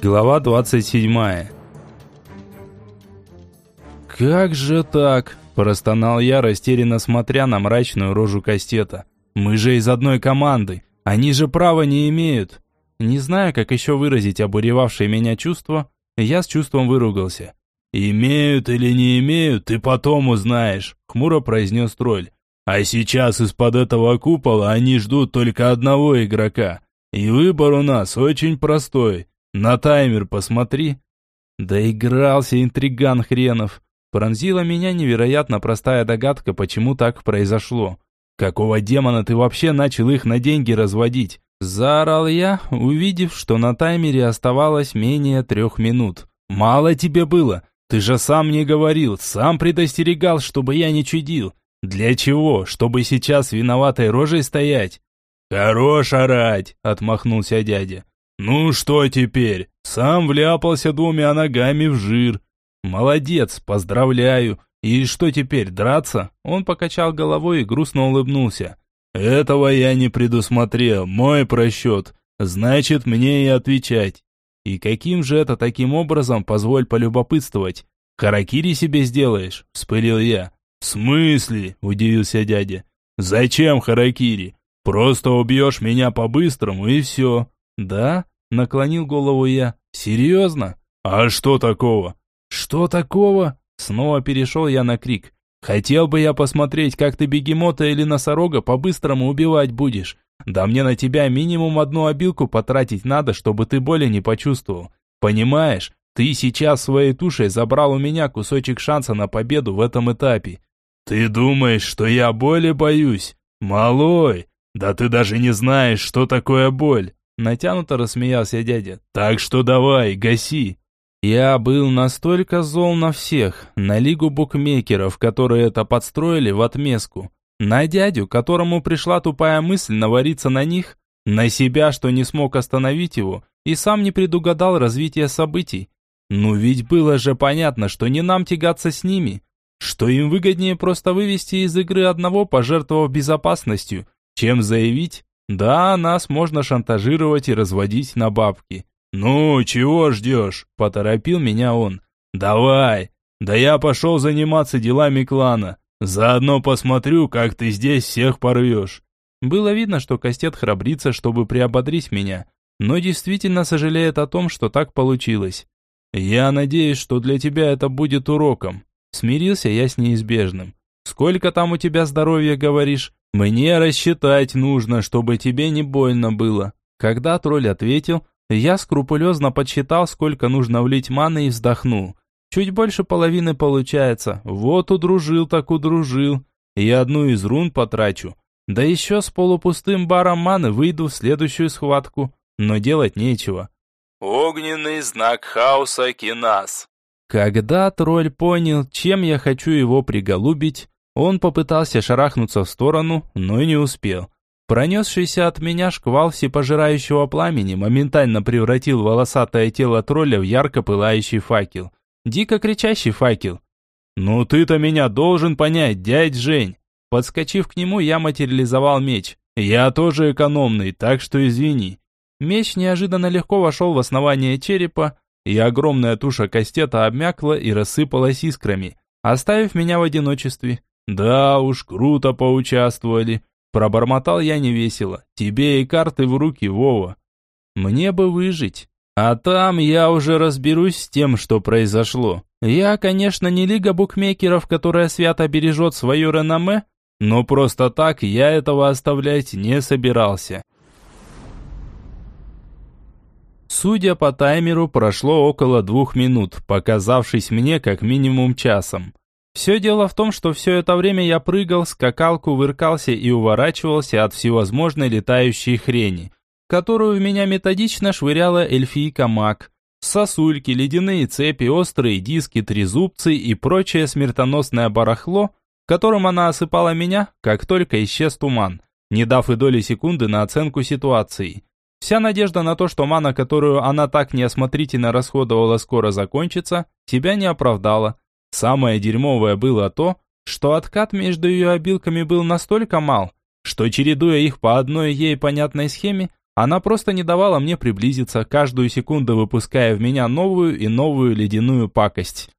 Глава 27. «Как же так?» – простонал я, растерянно смотря на мрачную рожу Кастета. «Мы же из одной команды, они же права не имеют!» Не зная, как еще выразить обуревавшее меня чувство, я с чувством выругался. «Имеют или не имеют, ты потом узнаешь», – хмуро произнес тролль. «А сейчас из-под этого купола они ждут только одного игрока. И выбор у нас очень простой. На таймер посмотри. Доигрался интриган хренов. Пронзила меня невероятно простая догадка, почему так произошло. Какого демона ты вообще начал их на деньги разводить? Заорал я, увидев, что на таймере оставалось менее трех минут. Мало тебе было. Ты же сам мне говорил, сам предостерегал, чтобы я не чудил. Для чего? Чтобы сейчас виноватой рожей стоять? Хорош орать, отмахнулся дядя. «Ну что теперь? Сам вляпался двумя ногами в жир. Молодец, поздравляю. И что теперь, драться?» Он покачал головой и грустно улыбнулся. «Этого я не предусмотрел, мой просчет. Значит, мне и отвечать. И каким же это таким образом, позволь полюбопытствовать? Харакири себе сделаешь?» – вспылил я. «В смысле?» – удивился дядя. «Зачем харакири? Просто убьешь меня по-быстрому и все». «Да?» – наклонил голову я. «Серьезно? А что такого?» «Что такого?» Снова перешел я на крик. «Хотел бы я посмотреть, как ты бегемота или носорога по-быстрому убивать будешь. Да мне на тебя минимум одну обилку потратить надо, чтобы ты боли не почувствовал. Понимаешь, ты сейчас своей тушей забрал у меня кусочек шанса на победу в этом этапе. Ты думаешь, что я боли боюсь? Малой, да ты даже не знаешь, что такое боль. Натянуто рассмеялся дядя. «Так что давай, гаси!» Я был настолько зол на всех, на лигу букмекеров, которые это подстроили в отместку, на дядю, которому пришла тупая мысль навариться на них, на себя, что не смог остановить его, и сам не предугадал развитие событий. Ну ведь было же понятно, что не нам тягаться с ними, что им выгоднее просто вывести из игры одного, пожертвовав безопасностью, чем заявить, да, нас можно шантажировать и разводить на бабки. Ну, чего ждешь? Поторопил меня он. Давай. Да я пошел заниматься делами клана. Заодно посмотрю, как ты здесь всех порвешь. Было видно, что Кастет храбрится, чтобы приободрить меня, но действительно сожалеет о том, что так получилось. Я надеюсь, что для тебя это будет уроком. Смирился я с неизбежным. Сколько там у тебя здоровья, говоришь? Мне рассчитать нужно, чтобы тебе не больно было. Когда тролль ответил, я скрупулезно подсчитал, сколько нужно влить маны и вздохнул. Чуть больше половины получается. Вот удружил так удружил. И одну из рун потрачу. Да еще с полупустым баром маны выйду в следующую схватку. Но делать нечего. Огненный знак хаоса Кинас. Когда тролль понял, чем я хочу его приголубить, он попытался шарахнуться в сторону, но не успел. Пронесшийся от меня шквал всепожирающего пламени моментально превратил волосатое тело тролля в ярко пылающий факел. Дико кричащий факел. «Ну ты-то меня должен понять, дядь Жень!» Подскочив к нему, я материализовал меч. «Я тоже экономный, так что извини». Меч неожиданно легко вошел в основание черепа, и огромная туша кастета обмякла и рассыпалась искрами, оставив меня в одиночестве. «Да уж, круто поучаствовали!» Пробормотал я невесело. «Тебе и карты в руки, Вова!» «Мне бы выжить!» А там я уже разберусь с тем, что произошло. Я, конечно, не лига букмекеров, которая свято бережет свое реноме, но просто так я этого оставлять не собирался. Судя по таймеру, прошло около двух минут, показавшись мне как минимум часом. Все дело в том, что все это время я прыгал, скакал, кувыркался и уворачивался от всевозможной летающей хрени, которую в меня методично швыряла эльфийка маг. Сосульки, ледяные цепи, острые диски, трезубцы и прочее смертоносное барахло, которым она осыпала меня, как только исчез туман, не дав и доли секунды на оценку ситуации. Вся надежда на то, что мана, которую она так неосмотрительно расходовала, скоро закончится, себя не оправдала. Самое дерьмовое было то, что откат между ее обилками был настолько мал, что чередуя их по одной ей понятной схеме, Она просто не давала мне приблизиться, каждую секунду выпуская в меня новую и новую ледяную пакость.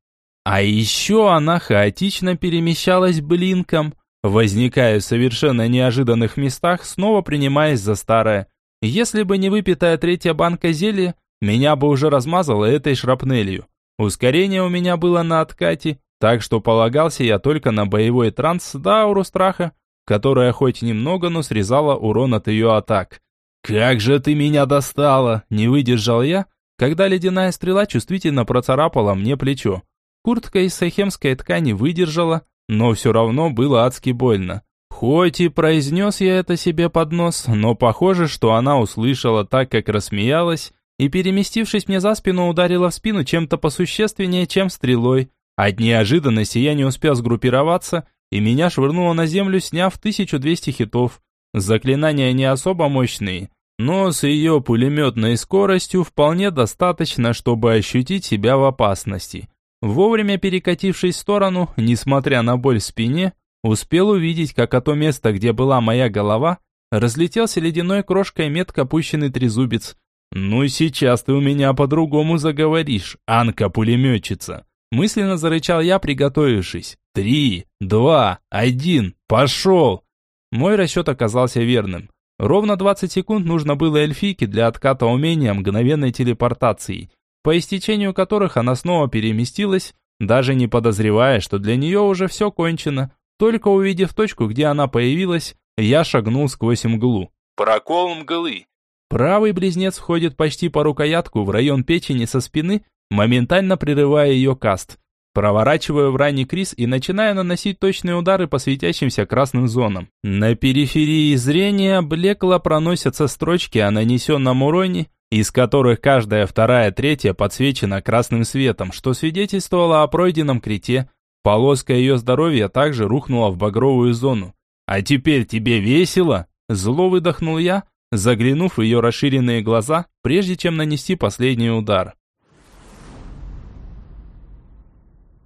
А еще она хаотично перемещалась блинком, возникая в совершенно неожиданных местах, снова принимаясь за старое. Если бы не выпитая третья банка зелья, меня бы уже размазало этой шрапнелью. Ускорение у меня было на откате, так что полагался я только на боевой транс да ауру страха, которая хоть немного, но срезала урон от ее атак. «Как же ты меня достала!» – не выдержал я, когда ледяная стрела чувствительно процарапала мне плечо. Куртка из сахемской ткани выдержала, но все равно было адски больно. Хоть и произнес я это себе под нос, но похоже, что она услышала так, как рассмеялась, и, переместившись мне за спину, ударила в спину чем-то посущественнее, чем стрелой. От неожиданности я не успел сгруппироваться, и меня швырнуло на землю, сняв 1200 хитов. Заклинания не особо мощные, но с ее пулеметной скоростью вполне достаточно, чтобы ощутить себя в опасности. Вовремя перекатившись в сторону, несмотря на боль в спине, успел увидеть, как от то место, где была моя голова, разлетелся ледяной крошкой метко опущенный трезубец. «Ну сейчас ты у меня по-другому заговоришь, Анка-пулеметчица!» Мысленно зарычал я, приготовившись. «Три, два, один, пошел!» Мой расчет оказался верным. Ровно 20 секунд нужно было эльфийке для отката умения мгновенной телепортации по истечению которых она снова переместилась, даже не подозревая, что для нее уже все кончено. Только увидев точку, где она появилась, я шагнул сквозь мглу. Прокол мглы. Правый близнец входит почти по рукоятку в район печени со спины, моментально прерывая ее каст. Проворачиваю в ранний криз и начинаю наносить точные удары по светящимся красным зонам. На периферии зрения блекло проносятся строчки о нанесенном уроне, из которых каждая вторая третья подсвечена красным светом, что свидетельствовало о пройденном крите. Полоска ее здоровья также рухнула в багровую зону. «А теперь тебе весело?» Зло выдохнул я, заглянув в ее расширенные глаза, прежде чем нанести последний удар.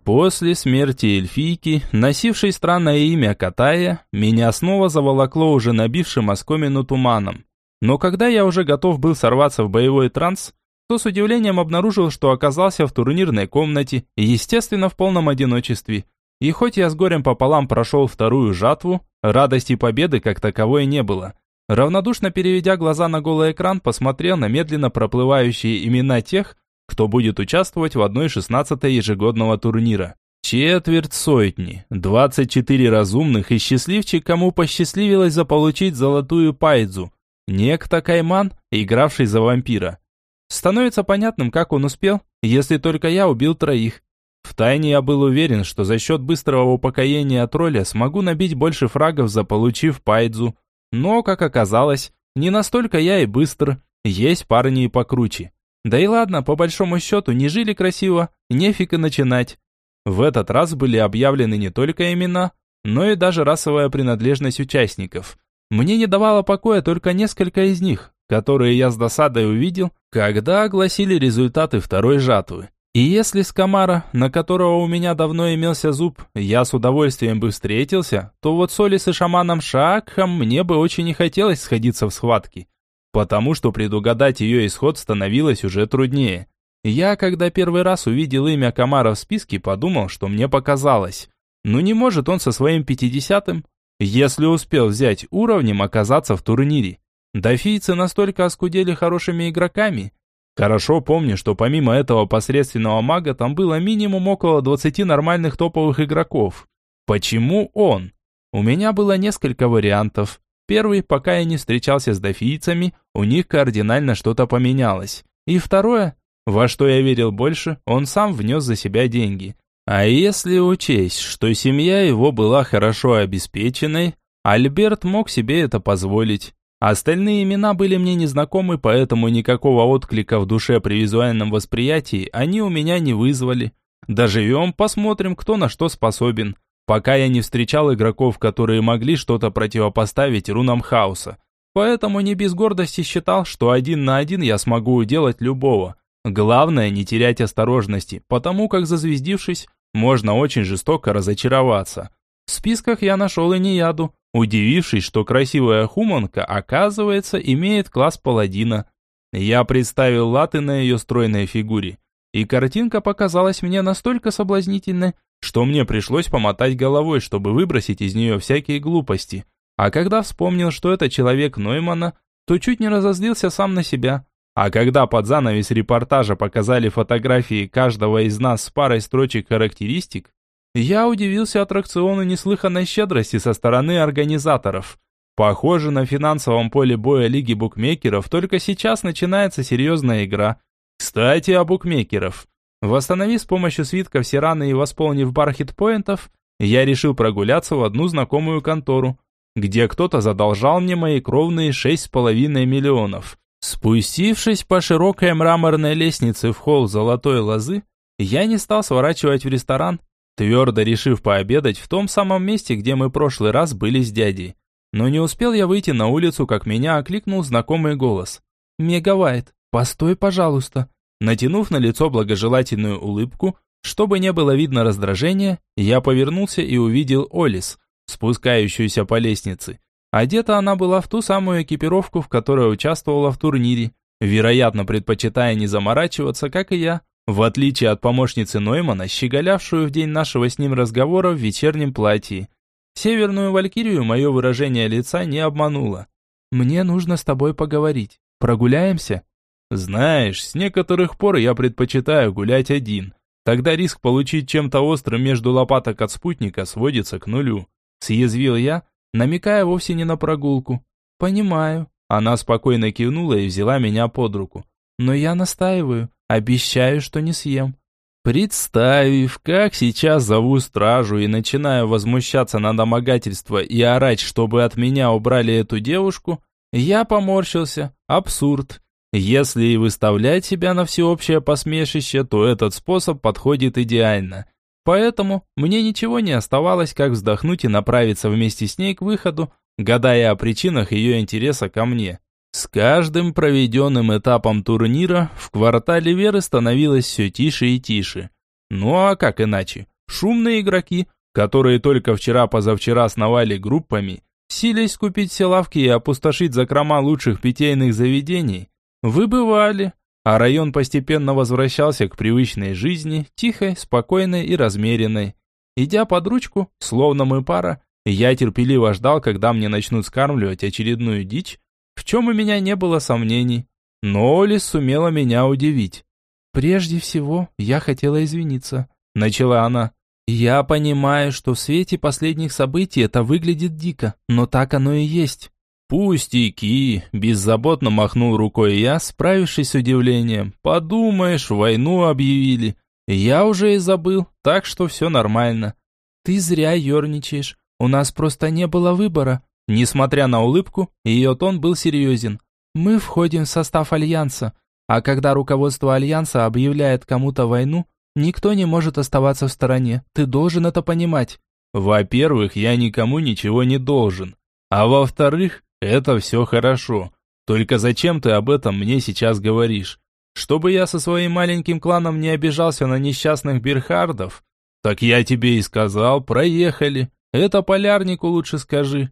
После смерти эльфийки, носившей странное имя Катая, меня снова заволокло уже набившим оскомину туманом. Но когда я уже готов был сорваться в боевой транс, то с удивлением обнаружил, что оказался в турнирной комнате, естественно, в полном одиночестве. И хоть я с горем пополам прошел вторую жатву, радости победы как таковой не было. Равнодушно переведя глаза на голый экран, посмотрел на медленно проплывающие имена тех, кто будет участвовать в одной шестнадцатой ежегодного турнира. Четверть сотни, 24 разумных и счастливчик, кому посчастливилось заполучить золотую пайдзу, Некто Кайман, игравший за вампира. Становится понятным, как он успел, если только я убил троих. Втайне я был уверен, что за счет быстрого упокоения тролля смогу набить больше фрагов, заполучив пайдзу. Но, как оказалось, не настолько я и быстр, есть парни и покруче. Да и ладно, по большому счету, не жили красиво, нефиг и начинать. В этот раз были объявлены не только имена, но и даже расовая принадлежность участников. Мне не давало покоя только несколько из них, которые я с досадой увидел, когда огласили результаты второй жатвы. И если с Камара, на которого у меня давно имелся зуб, я с удовольствием бы встретился, то вот с Олис и шаманом Шаакхом мне бы очень не хотелось сходиться в схватке, потому что предугадать ее исход становилось уже труднее. Я, когда первый раз увидел имя Камара в списке, подумал, что мне показалось. Ну не может он со своим пятидесятым если успел взять уровнем оказаться в турнире. Дофийцы настолько оскудели хорошими игроками. Хорошо помню, что помимо этого посредственного мага там было минимум около 20 нормальных топовых игроков. Почему он? У меня было несколько вариантов. Первый, пока я не встречался с дофийцами, у них кардинально что-то поменялось. И второе, во что я верил больше, он сам внес за себя деньги. А если учесть, что семья его была хорошо обеспеченной, Альберт мог себе это позволить. Остальные имена были мне незнакомы, поэтому никакого отклика в душе при визуальном восприятии они у меня не вызвали. Доживем, посмотрим, кто на что способен. Пока я не встречал игроков, которые могли что-то противопоставить рунам хаоса. Поэтому не без гордости считал, что один на один я смогу уделать любого. Главное не терять осторожности, потому как зазвездившись, можно очень жестоко разочароваться. В списках я нашел и не яду, удивившись, что красивая хуманка, оказывается, имеет класс паладина. Я представил латы на ее стройной фигуре, и картинка показалась мне настолько соблазнительной, что мне пришлось помотать головой, чтобы выбросить из нее всякие глупости. А когда вспомнил, что это человек Ноймана, то чуть не разозлился сам на себя. А когда под занавес репортажа показали фотографии каждого из нас с парой строчек характеристик, я удивился аттракциону неслыханной щедрости со стороны организаторов. Похоже, на финансовом поле боя Лиги букмекеров только сейчас начинается серьезная игра. Кстати, о букмекеров. Восстановив с помощью свитков все раны и восполнив бар хитпоинтов, я решил прогуляться в одну знакомую контору, где кто-то задолжал мне мои кровные шесть с половиной миллионов. Спустившись по широкой мраморной лестнице в холл Золотой Лозы, я не стал сворачивать в ресторан, твердо решив пообедать в том самом месте, где мы прошлый раз были с дядей. Но не успел я выйти на улицу, как меня окликнул знакомый голос. «Мегавайт, постой, пожалуйста». Натянув на лицо благожелательную улыбку, чтобы не было видно раздражения, я повернулся и увидел Олис, спускающуюся по лестнице. Одета она была в ту самую экипировку, в которой участвовала в турнире, вероятно, предпочитая не заморачиваться, как и я, в отличие от помощницы Ноймана, щеголявшую в день нашего с ним разговора в вечернем платье. Северную Валькирию мое выражение лица не обмануло. «Мне нужно с тобой поговорить. Прогуляемся?» «Знаешь, с некоторых пор я предпочитаю гулять один. Тогда риск получить чем-то острым между лопаток от спутника сводится к нулю. Съязвил я, намекая вовсе не на прогулку. «Понимаю». Она спокойно кивнула и взяла меня под руку. «Но я настаиваю. Обещаю, что не съем». Представив, как сейчас зову стражу и начинаю возмущаться на домогательство и орать, чтобы от меня убрали эту девушку, я поморщился. Абсурд. Если и выставлять себя на всеобщее посмешище, то этот способ подходит идеально. Поэтому мне ничего не оставалось, как вздохнуть и направиться вместе с ней к выходу, гадая о причинах ее интереса ко мне. С каждым проведенным этапом турнира в квартале Веры становилось все тише и тише. Ну а как иначе? Шумные игроки, которые только вчера-позавчера сновали группами, сились купить все лавки и опустошить закрома лучших питейных заведений, выбывали, а район постепенно возвращался к привычной жизни, тихой, спокойной и размеренной. Идя под ручку, словно мы пара, я терпеливо ждал, когда мне начнут скармливать очередную дичь, в чем у меня не было сомнений. Но Олис сумела меня удивить. «Прежде всего, я хотела извиниться», — начала она. «Я понимаю, что в свете последних событий это выглядит дико, но так оно и есть. «Пустяки!» – беззаботно махнул рукой я, справившись с удивлением. «Подумаешь, войну объявили. Я уже и забыл, так что все нормально». «Ты зря ерничаешь. У нас просто не было выбора». Несмотря на улыбку, ее тон был серьезен. «Мы входим в состав Альянса, а когда руководство Альянса объявляет кому-то войну, никто не может оставаться в стороне. Ты должен это понимать». «Во-первых, я никому ничего не должен. А во-вторых, это все хорошо. Только зачем ты об этом мне сейчас говоришь? Чтобы я со своим маленьким кланом не обижался на несчастных Берхардов? Так я тебе и сказал, проехали. Это полярнику лучше скажи.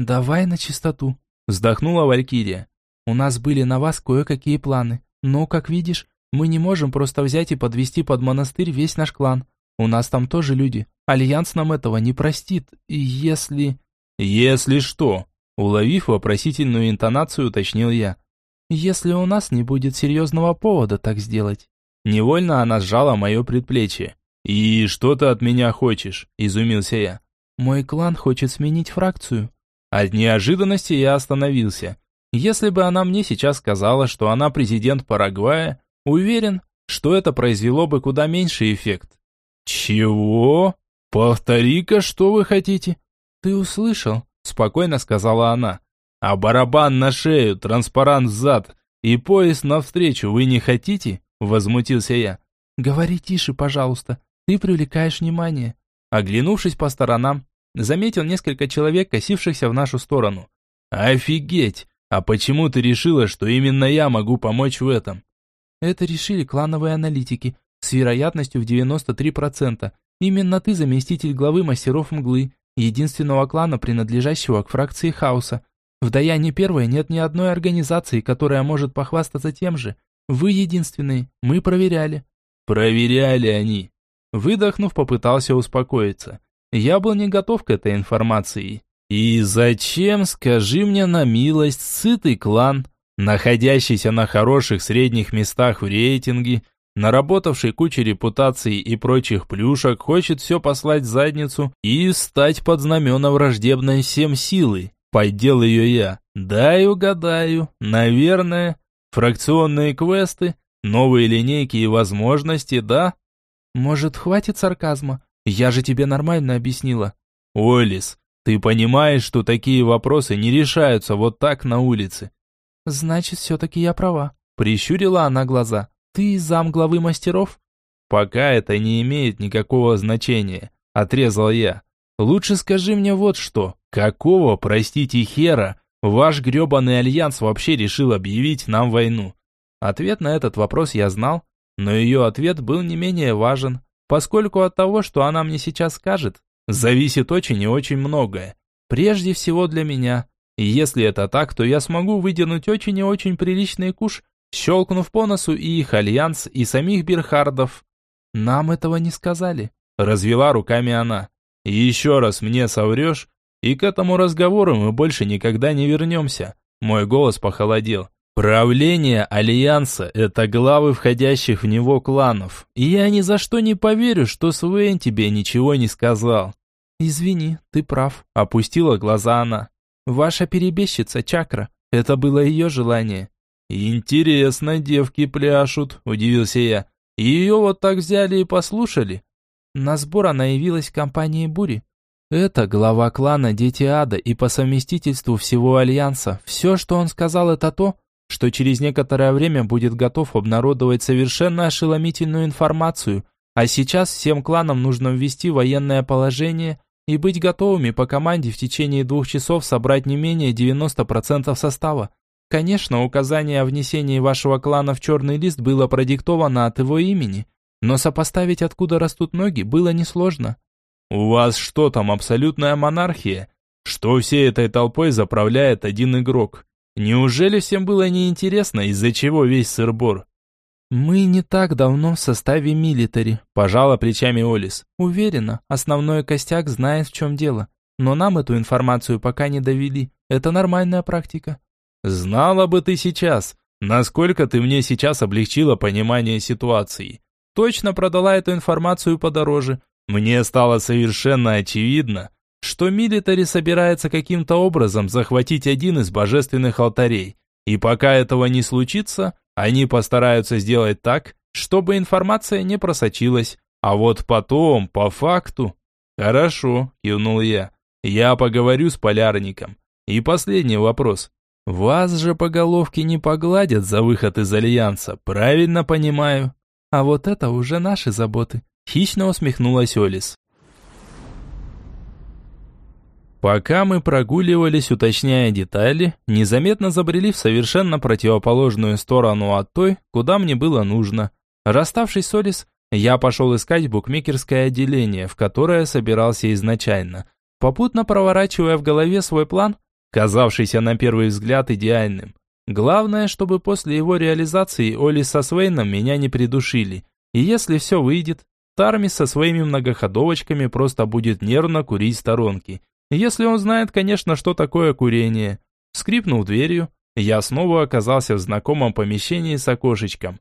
Давай на чистоту, вздохнула Валькирия. У нас были на вас кое-какие планы, но, как видишь, мы не можем просто взять и подвести под монастырь весь наш клан. У нас там тоже люди. Альянс нам этого не простит, если... Если что? Уловив вопросительную интонацию, уточнил я. «Если у нас не будет серьезного повода так сделать». Невольно она сжала мое предплечье. «И что ты от меня хочешь?» – изумился я. «Мой клан хочет сменить фракцию». От неожиданности я остановился. Если бы она мне сейчас сказала, что она президент Парагвая, уверен, что это произвело бы куда меньший эффект. «Чего? Повтори-ка, что вы хотите?» «Ты услышал?» спокойно сказала она. А барабан на шею, транспарант взад и пояс навстречу вы не хотите? Возмутился я. Говори тише, пожалуйста, ты привлекаешь внимание. Оглянувшись по сторонам, заметил несколько человек, косившихся в нашу сторону. Офигеть! А почему ты решила, что именно я могу помочь в этом? Это решили клановые аналитики с вероятностью в 93%. Именно ты заместитель главы мастеров мглы, единственного клана, принадлежащего к фракции хаоса. В Даяне Первой нет ни одной организации, которая может похвастаться тем же. Вы единственные, мы проверяли». «Проверяли они». Выдохнув, попытался успокоиться. Я был не готов к этой информации. «И зачем, скажи мне на милость, сытый клан, находящийся на хороших средних местах в рейтинге, наработавший кучу репутаций и прочих плюшек, хочет все послать в задницу и стать под знамена враждебной всем силы. Поддел ее я. Дай угадаю. Наверное. Фракционные квесты, новые линейки и возможности, да? Может, хватит сарказма? Я же тебе нормально объяснила. Олис, ты понимаешь, что такие вопросы не решаются вот так на улице? Значит, все-таки я права. Прищурила она глаза. Ты зам главы мастеров? Пока это не имеет никакого значения, отрезал я. Лучше скажи мне вот что. Какого, простите, хера, ваш гребаный альянс вообще решил объявить нам войну? Ответ на этот вопрос я знал, но ее ответ был не менее важен, поскольку от того, что она мне сейчас скажет, зависит очень и очень многое. Прежде всего для меня. И если это так, то я смогу выдернуть очень и очень приличный куш, щелкнув по носу и их альянс, и самих Бирхардов. Нам этого не сказали. Развела руками она. еще раз мне соврешь, и к этому разговору мы больше никогда не вернемся. Мой голос похолодел. Правление Альянса – это главы входящих в него кланов. И я ни за что не поверю, что Свен тебе ничего не сказал. Извини, ты прав. Опустила глаза она. Ваша перебежчица Чакра. Это было ее желание. Интересно, девки пляшут, удивился я. Ее вот так взяли и послушали. На сбор она явилась в компании Бури. Это глава клана Дети Ада и по совместительству всего Альянса. Все, что он сказал, это то, что через некоторое время будет готов обнародовать совершенно ошеломительную информацию, а сейчас всем кланам нужно ввести военное положение и быть готовыми по команде в течение двух часов собрать не менее 90% состава. Конечно, указание о внесении вашего клана в черный лист было продиктовано от его имени, но сопоставить, откуда растут ноги, было несложно. «У вас что там, абсолютная монархия? Что всей этой толпой заправляет один игрок? Неужели всем было неинтересно, из-за чего весь сырбор?» «Мы не так давно в составе милитари», – пожала плечами Олис. «Уверена, основной костяк знает, в чем дело. Но нам эту информацию пока не довели. Это нормальная практика». «Знала бы ты сейчас, насколько ты мне сейчас облегчила понимание ситуации. Точно продала эту информацию подороже, мне стало совершенно очевидно, что милитари собирается каким-то образом захватить один из божественных алтарей. И пока этого не случится, они постараются сделать так, чтобы информация не просочилась. А вот потом, по факту... Хорошо, кивнул я. Я поговорю с полярником. И последний вопрос. Вас же по головке не погладят за выход из Альянса, правильно понимаю? А вот это уже наши заботы. Хищно усмехнулась Олис. Пока мы прогуливались, уточняя детали, незаметно забрели в совершенно противоположную сторону от той, куда мне было нужно. Расставшись с Олис, я пошел искать букмекерское отделение, в которое собирался изначально, попутно проворачивая в голове свой план, казавшийся на первый взгляд идеальным. Главное, чтобы после его реализации Олис со Свейном меня не придушили, и если все выйдет, Тармис со своими многоходовочками просто будет нервно курить сторонки. Если он знает, конечно, что такое курение. Скрипнув дверью, я снова оказался в знакомом помещении с окошечком.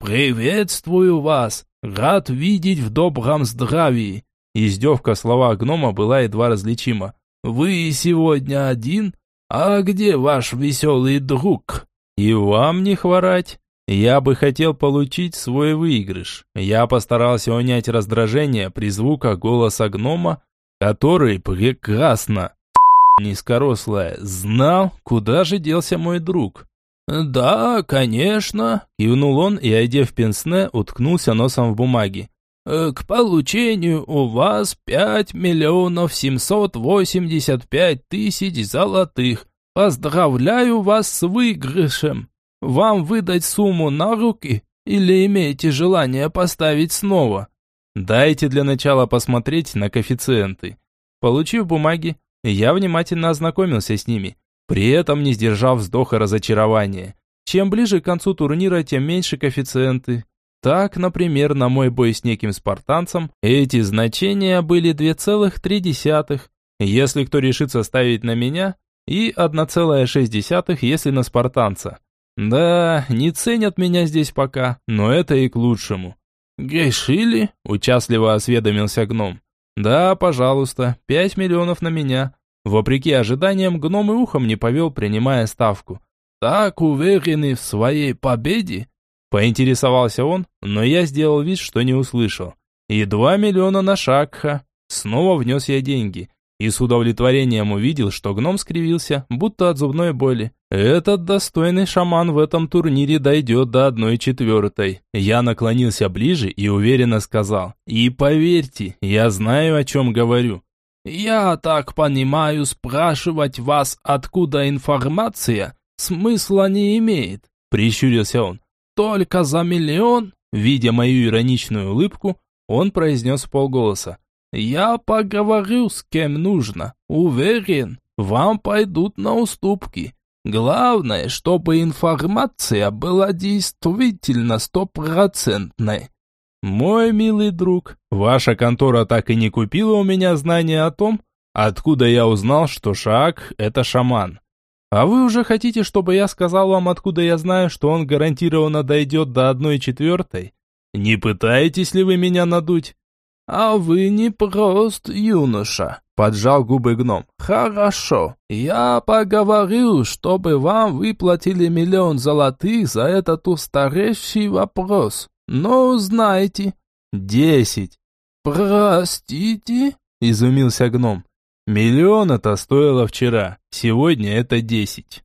«Приветствую вас! Рад видеть в добром здравии!» Издевка в словах гнома была едва различима. «Вы сегодня один? А где ваш веселый друг?» «И вам не хворать!» Я бы хотел получить свой выигрыш. Я постарался унять раздражение при звуках голоса гнома, который прекрасно, низкорослая, знал, куда же делся мой друг. «Да, конечно», – кивнул он и, одев пенсне, уткнулся носом в бумаге. «Э, «К получению у вас пять миллионов семьсот восемьдесят пять тысяч золотых. Поздравляю вас с выигрышем!» Вам выдать сумму на руки или имеете желание поставить снова? Дайте для начала посмотреть на коэффициенты. Получив бумаги, я внимательно ознакомился с ними, при этом не сдержав вздоха разочарования. Чем ближе к концу турнира, тем меньше коэффициенты. Так, например, на мой бой с неким спартанцем эти значения были 2,3, если кто решится ставить на меня, и 1,6, если на спартанца. Да, не ценят меня здесь пока, но это и к лучшему. «Грешили?» – участливо осведомился гном. «Да, пожалуйста, пять миллионов на меня». Вопреки ожиданиям, гном и ухом не повел, принимая ставку. «Так уверены в своей победе?» Поинтересовался он, но я сделал вид, что не услышал. «И два миллиона на Шакха». Снова внес я деньги и с удовлетворением увидел, что гном скривился, будто от зубной боли. Этот достойный шаман в этом турнире дойдет до одной четвертой. Я наклонился ближе и уверенно сказал, и поверьте, я знаю, о чем говорю. «Я так понимаю, спрашивать вас, откуда информация, смысла не имеет», прищурился он. «Только за миллион?» Видя мою ироничную улыбку, он произнес полголоса. Я поговорю с кем нужно. Уверен, вам пойдут на уступки. Главное, чтобы информация была действительно стопроцентной. Мой милый друг, ваша контора так и не купила у меня знания о том, откуда я узнал, что Шаг – это шаман. А вы уже хотите, чтобы я сказал вам, откуда я знаю, что он гарантированно дойдет до одной четвертой? Не пытаетесь ли вы меня надуть? «А вы не прост, юноша», — поджал губы гном. «Хорошо, я поговорю, чтобы вам выплатили миллион золотых за этот устаревший вопрос. Но знаете...» «Десять». «Простите?» — изумился гном. «Миллион это стоило вчера, сегодня это десять».